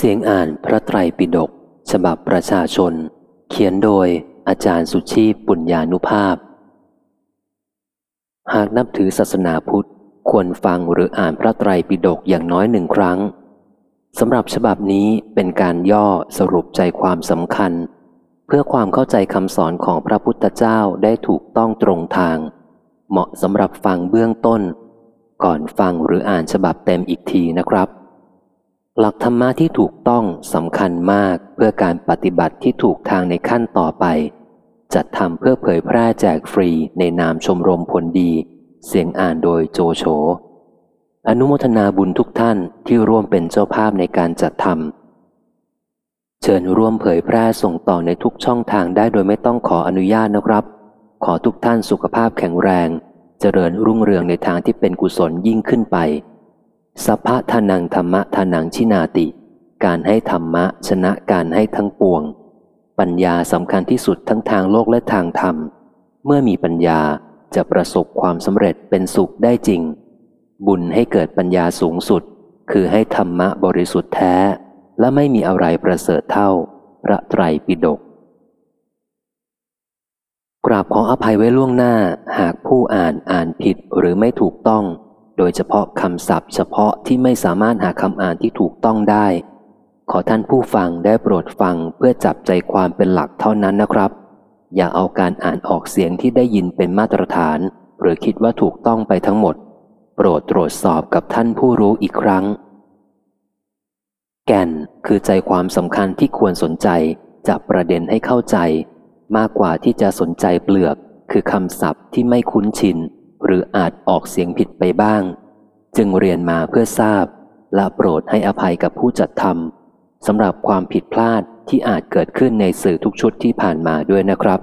เสียงอ่านพระไตรปิฎกฉบับประชาชน เขียนโดยอาจารย์สุชีพปุญญานุภาพ หากนับถือศาสนาพุทธ ควรฟังหรืออ่านพระไตรปิฎกอย่างน้อยหนึ่งครั้งสำหรับฉบับนี้เป็นการย่อสรุปใจความสำคัญ เพื่อความเข้าใจคำสอนของพระพุทธเจ้าได้ถูกต้องตรงทาง เหมาะสำหรับฟังเบื้องต้น ก่อนฟังหรืออ่านฉบับเต็มอีกทีนะครับ หลักธรรมะที่ถูกต้องสำคัญมากเพื่อการปฏิบัติที่ถูกทางในขั้นต่อไป จัดทำเพื่อเผยแพร่แจกฟรีในนามชมรมผลดี เสียงอ่านโดยโจโฉอนุโมทนาบุญทุกท่านที่ร่วมเป็นเจ้าภาพในการจัดทำเชิญร่วมเผยแพร่ส่งต่อในทุกช่องทางได้โดยไม่ต้องขออนุญาตนะครับ ขอทุกท่านสุขภาพแข็งแรง เจริญรุ่งเรืองในทางที่เป็นกุศลยิ่งขึ้นไป สัพพะทานังธรรมะทานังชินาติ การให้ธรรมะชนะการให้ทั้งปวง ปัญญาสำคัญที่สุดทั้งทางโลกและทางธรรม เมื่อมีปัญญาจะประสบความสำเร็จเป็นสุขได้จริง บุญให้เกิดปัญญาสูงสุด คือให้ธรรมะบริสุทธิ์แท้ และไม่มีอะไรประเสริฐเท่า พระไตรปิฎกกราบขออภัยไว้ล่วงหน้าหากผู้อ่านอ่านผิดหรือไม่ถูกต้อง โดยเฉพาะคำศัพท์เฉพาะที่ไม่สามารถหาคำอ่านที่ถูกต้องได้ ขอท่านผู้ฟังได้โปรดฟังเพื่อจับใจความเป็นหลักเท่านั้นนะครับ อย่าเอาการอ่านออกเสียงที่ได้ยินเป็นมาตรฐาน หรือคิดว่าถูกต้องไปทั้งหมด โปรดตรวจสอบกับท่านผู้รู้อีกครั้ง แก่นคือใจความสำคัญที่ควรสนใจจะประเด็นให้เข้าใจ มากกว่าที่จะสนใจเปลือก คือคำศัพท์ที่ไม่คุ้นชิน หรืออาจออกเสียงผิดไปบ้าง จึงเรียนมาเพื่อทราบ และโปรดให้อภัยกับผู้จัดทำสำหรับความผิดพลาดที่อาจเกิดขึ้นในสื่อทุกชุดที่ผ่านมาด้วยนะครับ